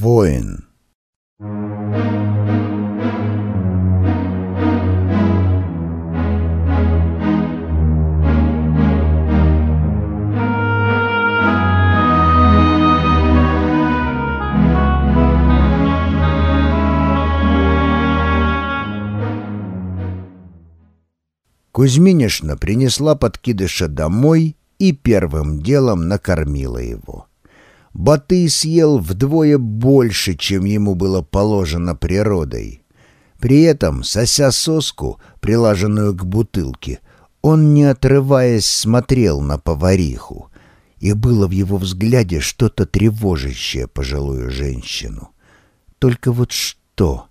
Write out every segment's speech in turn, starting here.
Воин. Кузьминишна принесла подкидыша домой и первым делом накормила его. Батый съел вдвое больше, чем ему было положено природой. При этом, сося соску, прилаженную к бутылке, он, не отрываясь, смотрел на повариху, и было в его взгляде что-то тревожащее пожилую женщину. Только вот что?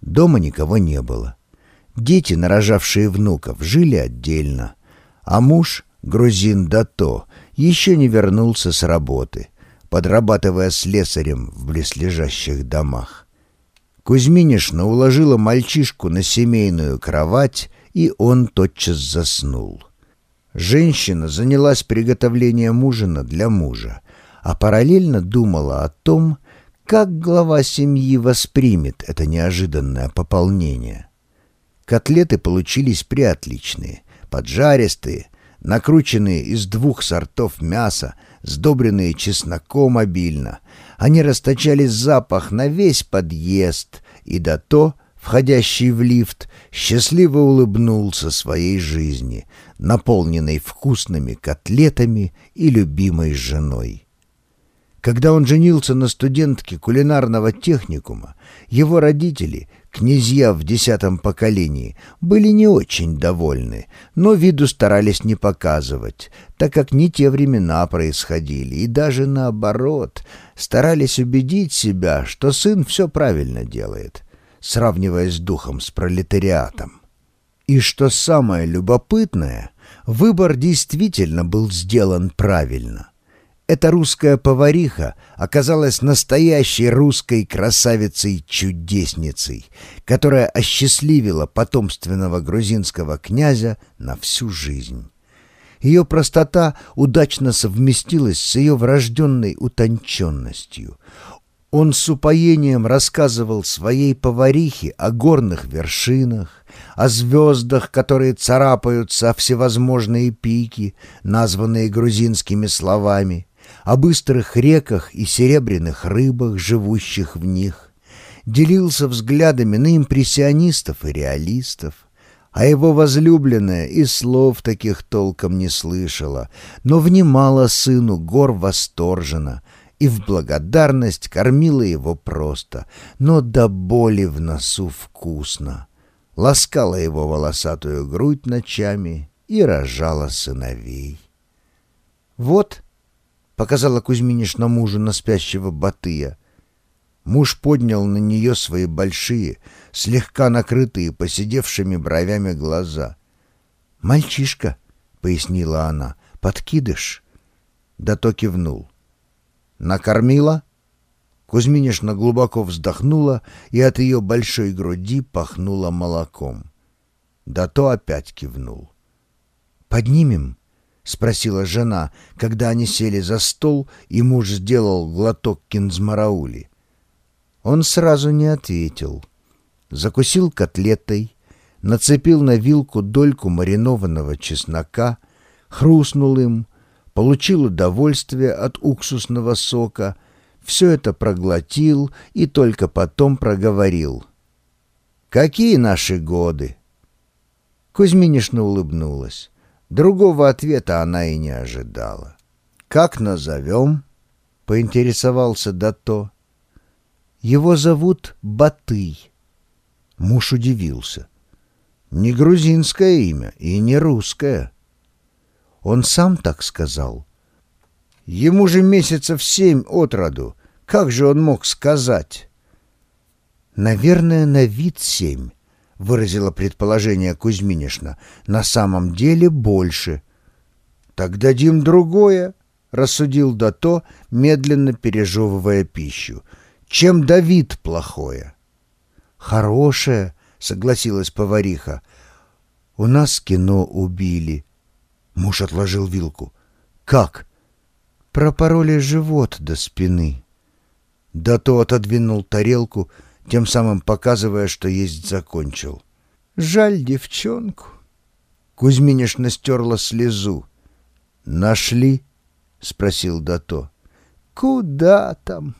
Дома никого не было. Дети, нарожавшие внуков, жили отдельно, а муж, грузин Дато, еще не вернулся с работы — подрабатывая слесарем в близлежащих домах. Кузьминишна уложила мальчишку на семейную кровать, и он тотчас заснул. Женщина занялась приготовлением ужина для мужа, а параллельно думала о том, как глава семьи воспримет это неожиданное пополнение. Котлеты получились приотличные, поджаристые, накрученные из двух сортов мяса, сдобренные чесноком обильно. Они расточали запах на весь подъезд, и до то, входящий в лифт, счастливо улыбнулся своей жизни, наполненной вкусными котлетами и любимой женой. Когда он женился на студентке кулинарного техникума, его родители, князья в десятом поколении, были не очень довольны, но виду старались не показывать, так как не те времена происходили, и даже наоборот, старались убедить себя, что сын все правильно делает, сравниваясь духом с пролетариатом. И что самое любопытное, выбор действительно был сделан правильно. Эта русская повариха оказалась настоящей русской красавицей-чудесницей, которая осчастливила потомственного грузинского князя на всю жизнь. Ее простота удачно совместилась с ее врожденной утонченностью. Он с упоением рассказывал своей поварихе о горных вершинах, о звездах, которые царапаются о всевозможные пики, названные грузинскими словами, о быстрых реках и серебряных рыбах, живущих в них, делился взглядами на импрессионистов и реалистов, а его возлюбленная и слов таких толком не слышала, но внимала сыну гор восторженно и в благодарность кормила его просто, но до боли в носу вкусно, ласкала его волосатую грудь ночами и рожала сыновей. Вот — показала Кузьминишна мужу на спящего Батыя. Муж поднял на нее свои большие, слегка накрытые посидевшими бровями глаза. «Мальчишка», — пояснила она, — «подкидыш». Да то кивнул. «Накормила?» Кузьминишна глубоко вздохнула, и от ее большой груди пахнуло молоком. Да то опять кивнул. «Поднимем?» — спросила жена, когда они сели за стол, и муж сделал глоток кинзмараули. Он сразу не ответил. Закусил котлетой, нацепил на вилку дольку маринованного чеснока, хрустнул им, получил удовольствие от уксусного сока, все это проглотил и только потом проговорил. «Какие наши годы?» Кузьминишна улыбнулась. Другого ответа она и не ожидала. «Как назовем?» — поинтересовался Дато. «Его зовут Батый». Муж удивился. «Не грузинское имя и не русское». Он сам так сказал. «Ему же месяцев семь от роду. Как же он мог сказать?» «Наверное, на вид семь» выразила предположение Кузьминишна. «На самом деле больше». «Так дадим другое», — рассудил Дато, медленно пережевывая пищу. «Чем Давид плохое?» «Хорошее», — согласилась повариха. «У нас кино убили». Муж отложил вилку. «Как?» «Пропороли живот до спины». Да то отодвинул тарелку, тем самым показывая, что есть закончил. «Жаль девчонку». Кузьминишна стерла слезу. «Нашли?» — спросил Дато. «Куда там?»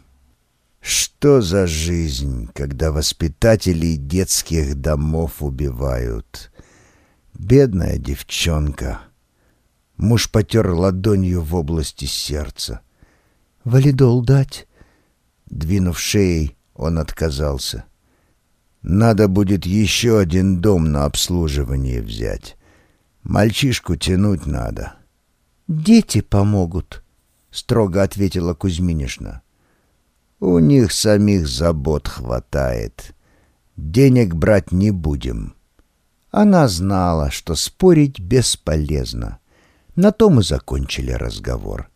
Что за жизнь, когда воспитателей детских домов убивают? Бедная девчонка. Муж потер ладонью в области сердца. «Валидол дать?» Двинув шеей, он отказался. «Надо будет еще один дом на обслуживание взять. Мальчишку тянуть надо». «Дети помогут», — строго ответила Кузьминишна. У них самих забот хватает. Денег брать не будем. Она знала, что спорить бесполезно. На том и закончили разговор.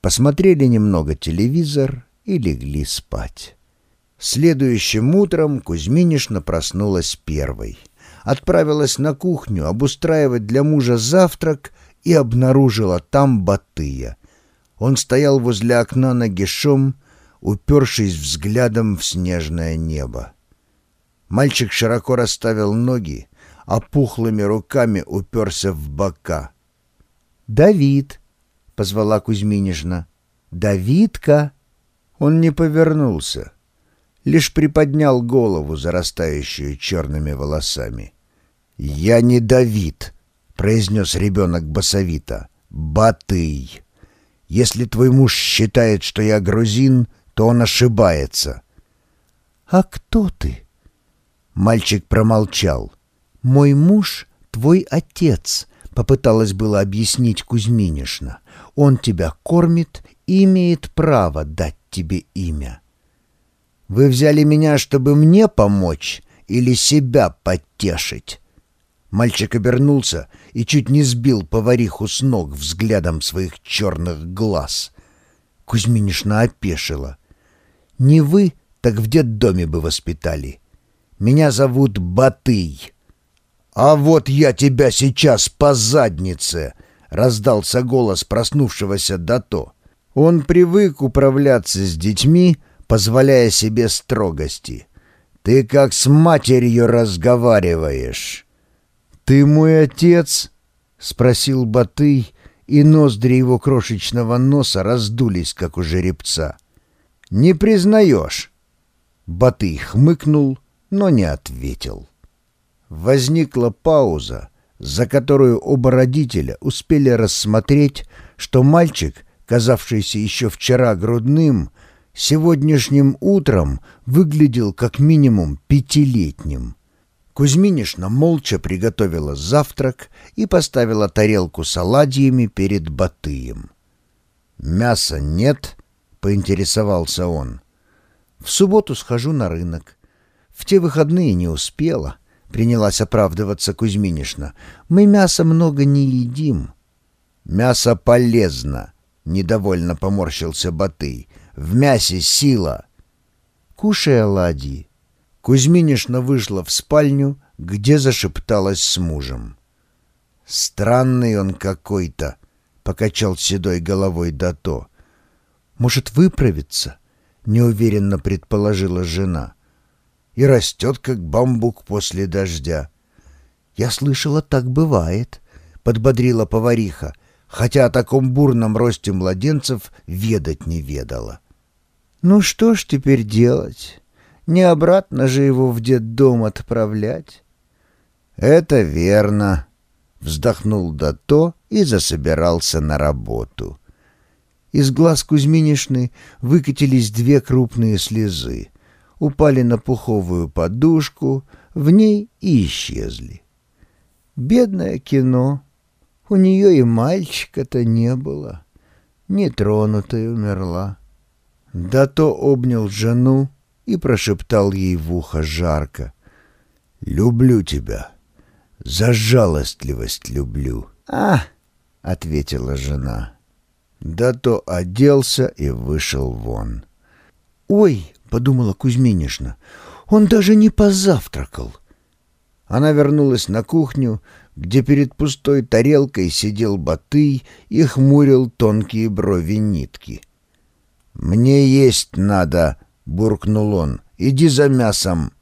Посмотрели немного телевизор и легли спать. Следующим утром Кузьминишна проснулась первой. Отправилась на кухню обустраивать для мужа завтрак и обнаружила там Батыя. Он стоял возле окна нагишом, упершись взглядом в снежное небо. Мальчик широко расставил ноги, а пухлыми руками уперся в бока. «Давид!» — позвала Кузьминишна. «Давидка!» Он не повернулся, лишь приподнял голову, зарастающую черными волосами. «Я не Давид!» — произнес ребенок басовито. «Батый! Если твой муж считает, что я грузин, то он ошибается. «А кто ты?» Мальчик промолчал. «Мой муж — твой отец», — попыталась было объяснить Кузьминишна. «Он тебя кормит и имеет право дать тебе имя». «Вы взяли меня, чтобы мне помочь или себя подтешить?» Мальчик обернулся и чуть не сбил повариху с ног взглядом своих черных глаз. Кузьминишна опешила. Не вы, так в детдоме бы воспитали. Меня зовут Батый. А вот я тебя сейчас по заднице!» — раздался голос проснувшегося Дато. Он привык управляться с детьми, позволяя себе строгости. «Ты как с матерью разговариваешь!» «Ты мой отец?» — спросил Батый, и ноздри его крошечного носа раздулись, как у жеребца. «Не признаешь?» Батый хмыкнул, но не ответил. Возникла пауза, за которую оба родителя успели рассмотреть, что мальчик, казавшийся еще вчера грудным, сегодняшним утром выглядел как минимум пятилетним. Кузьминишна молча приготовила завтрак и поставила тарелку с оладьями перед Батыем. «Мяса нет», — поинтересовался он. «В субботу схожу на рынок. В те выходные не успела», — принялась оправдываться Кузьминишна. «Мы мяса много не едим». «Мясо полезно», — недовольно поморщился Батый. «В мясе сила». «Кушай оладьи». Кузьминишна вышла в спальню, где зашепталась с мужем. «Странный он какой-то», — покачал седой головой Дато. Может, выправиться?» — неуверенно предположила жена. «И растет, как бамбук после дождя». «Я слышала, так бывает», — подбодрила повариха, хотя о таком бурном росте младенцев ведать не ведала. «Ну что ж теперь делать? Не обратно же его в детдом отправлять?» «Это верно», — вздохнул Дато и засобирался на работу. Из глаз Кузьминишны выкатились две крупные слезы, упали на пуховую подушку, в ней и исчезли. Бедное кино. У нее и мальчика-то не было. Нетронутая умерла. Да то обнял жену и прошептал ей в ухо жарко. «Люблю тебя. За жалостливость люблю». «А!» — ответила жена. Да то оделся и вышел вон. «Ой!» — подумала Кузьминишна. «Он даже не позавтракал!» Она вернулась на кухню, где перед пустой тарелкой сидел Батый и хмурил тонкие брови нитки. «Мне есть надо», — буркнул он. «Иди за мясом».